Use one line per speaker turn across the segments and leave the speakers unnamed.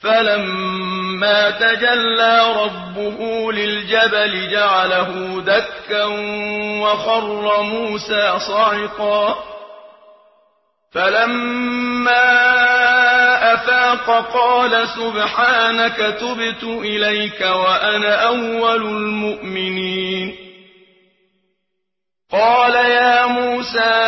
فلما تجلى ربه للجبل جعله دكا وخر موسى صعقا فلما أفاق قال سبحانك تبت إليك وأنا أول المؤمنين قال يا موسى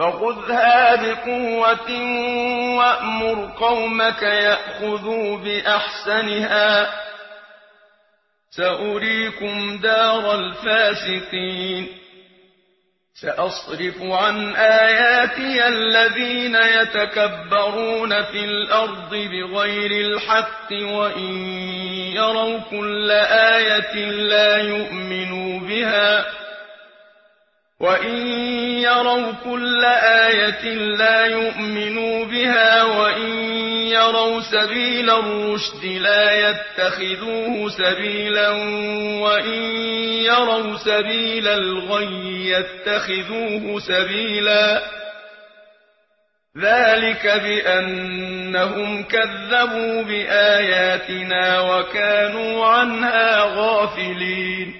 فخذها بقوة وأمر قومك يأخذوا بأحسنها. سأريكم دار الفاسقين. سأصرف عن آياتي الذين يتكبرون في الأرض بغير الحق وإن يروا كل آية لا يؤمنوا بها. وإن يروا كل آية لا يؤمنوا بها وإن يروا سبيل الرشد لا يتخذوه سبيلا وإن يروا سبيل الغي يتخذوه سبيلا ذلك بأنهم كذبوا بآياتنا وكانوا عنها غافلين